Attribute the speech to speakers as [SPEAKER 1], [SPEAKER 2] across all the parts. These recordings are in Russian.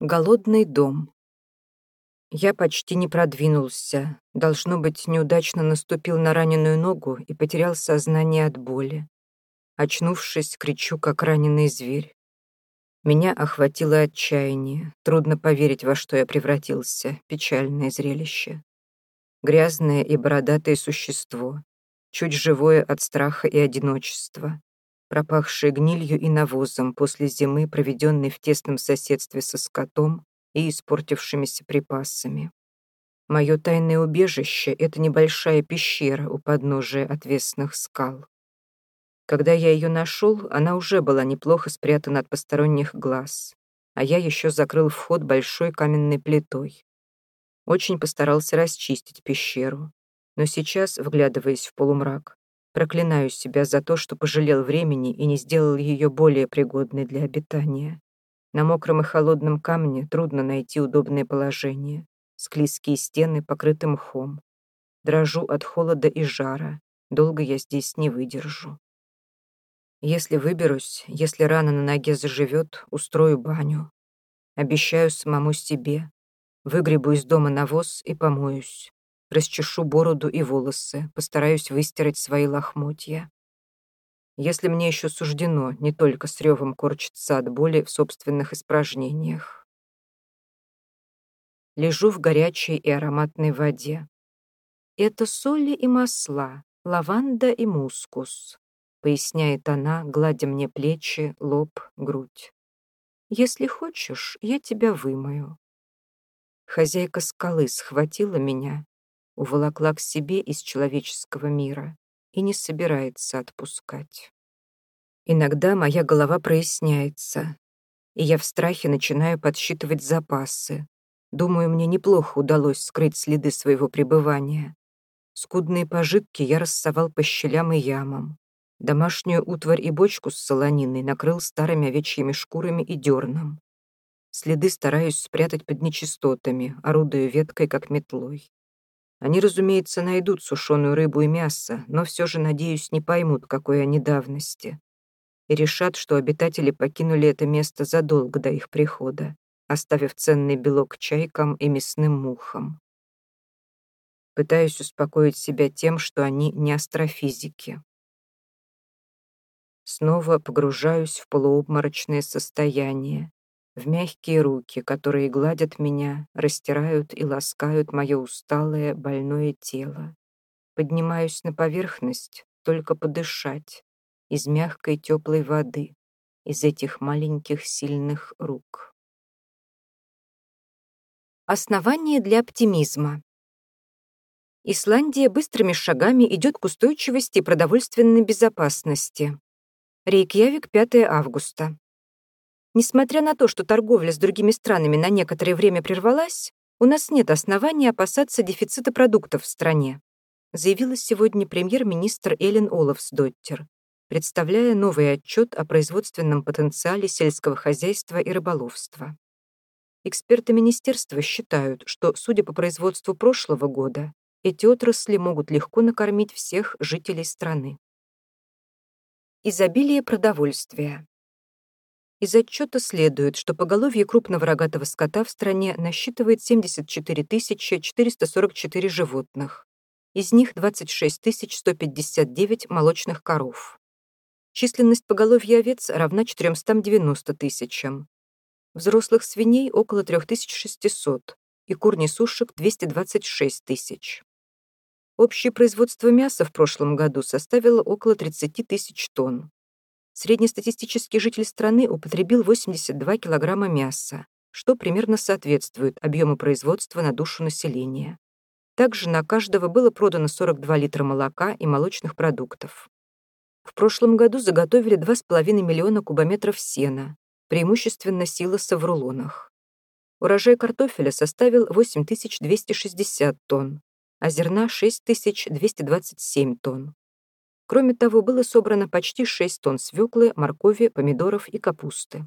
[SPEAKER 1] Голодный дом. Я почти не продвинулся. Должно быть, неудачно наступил на раненую ногу и потерял сознание от боли. Очнувшись, кричу, как раненый зверь. Меня охватило отчаяние. Трудно поверить, во что я превратился. Печальное зрелище. Грязное и бородатое существо. Чуть живое от страха и одиночества пропахшие гнилью и навозом после зимы, проведенной в тесном соседстве со скотом и испортившимися припасами. Мое тайное убежище — это небольшая пещера у подножия отвесных скал. Когда я ее нашел, она уже была неплохо спрятана от посторонних глаз, а я еще закрыл вход большой каменной плитой. Очень постарался расчистить пещеру, но сейчас, вглядываясь в полумрак, Проклинаю себя за то, что пожалел времени и не сделал ее более пригодной для обитания. На мокром и холодном камне трудно найти удобное положение. Склизкие стены покрыты мхом. Дрожу от холода и жара. Долго я здесь не выдержу. Если выберусь, если рана на ноге заживет, устрою баню. Обещаю самому себе. Выгребу из дома навоз и помоюсь расчешу бороду и волосы, постараюсь выстирать свои лохмотья. Если мне еще суждено не только с ревом корчиться от боли в собственных испражнениях. Лежу в горячей и ароматной воде. Это соли и масла, лаванда и мускус, поясняет она, гладя мне плечи, лоб, грудь. Если хочешь, я тебя вымою. Хозяйка скалы схватила меня уволокла к себе из человеческого мира и не собирается отпускать. Иногда моя голова проясняется, и я в страхе начинаю подсчитывать запасы. Думаю, мне неплохо удалось скрыть следы своего пребывания. Скудные пожитки я рассовал по щелям и ямам. Домашнюю утварь и бочку с солониной накрыл старыми овечьими шкурами и дерном. Следы стараюсь спрятать под нечистотами, орудуя веткой, как метлой. Они, разумеется, найдут сушеную рыбу и мясо, но все же, надеюсь, не поймут, какой они давности. И решат, что обитатели покинули это место задолго до их прихода, оставив ценный белок чайкам и мясным мухам. Пытаюсь успокоить себя тем, что они не астрофизики. Снова погружаюсь в полуобморочное состояние, в мягкие руки, которые гладят меня, растирают и ласкают мое усталое, больное тело. Поднимаюсь на поверхность, только подышать, из мягкой теплой воды, из этих маленьких сильных рук. Основание для оптимизма. Исландия быстрыми шагами идет к устойчивости и продовольственной безопасности. Рейкьявик, 5 августа. Несмотря на то, что торговля с другими странами на некоторое время прервалась, у нас нет оснований опасаться дефицита продуктов в стране, заявила сегодня премьер-министр Эллен Олафсдоттер, представляя новый отчет о производственном потенциале сельского хозяйства и рыболовства. Эксперты министерства считают, что, судя по производству прошлого года, эти отрасли могут легко накормить всех жителей страны. Изобилие продовольствия. Из отчета следует, что поголовье крупного рогатого скота в стране насчитывает 74 444 животных. Из них 26 159 молочных коров. Численность поголовья овец равна 490 тысячам. Взрослых свиней около 3600 и кур-несушек 226 тысяч. Общее производство мяса в прошлом году составило около 30 тысяч тонн. Среднестатистический житель страны употребил 82 килограмма мяса, что примерно соответствует объему производства на душу населения. Также на каждого было продано 42 литра молока и молочных продуктов. В прошлом году заготовили 2,5 миллиона кубометров сена, преимущественно силоса в рулонах. Урожай картофеля составил 8260 тонн, а зерна — 6227 тонн. Кроме того, было собрано почти 6 тонн свеклы, моркови, помидоров и капусты.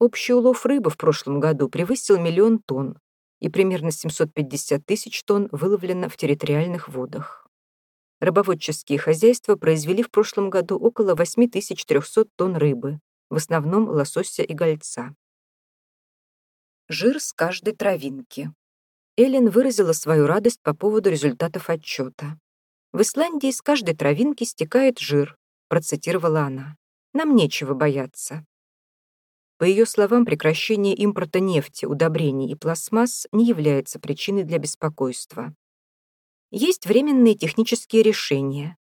[SPEAKER 1] Общий улов рыбы в прошлом году превысил миллион тонн, и примерно 750 тысяч тонн выловлено в территориальных водах. Рыбоводческие хозяйства произвели в прошлом году около 8300 тонн рыбы, в основном лосося и гольца. Жир с каждой травинки. Эллен выразила свою радость по поводу результатов отчета. «В Исландии с каждой травинки стекает жир», процитировала она. «Нам нечего бояться». По ее словам, прекращение импорта нефти, удобрений и пластмасс не является причиной для беспокойства. Есть временные технические решения.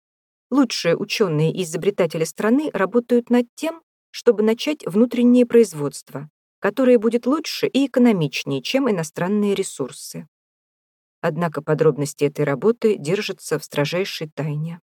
[SPEAKER 1] Лучшие ученые и изобретатели страны работают над тем, чтобы начать внутреннее производство, которое будет лучше и экономичнее, чем иностранные ресурсы. Однако подробности этой работы держатся в строжайшей тайне.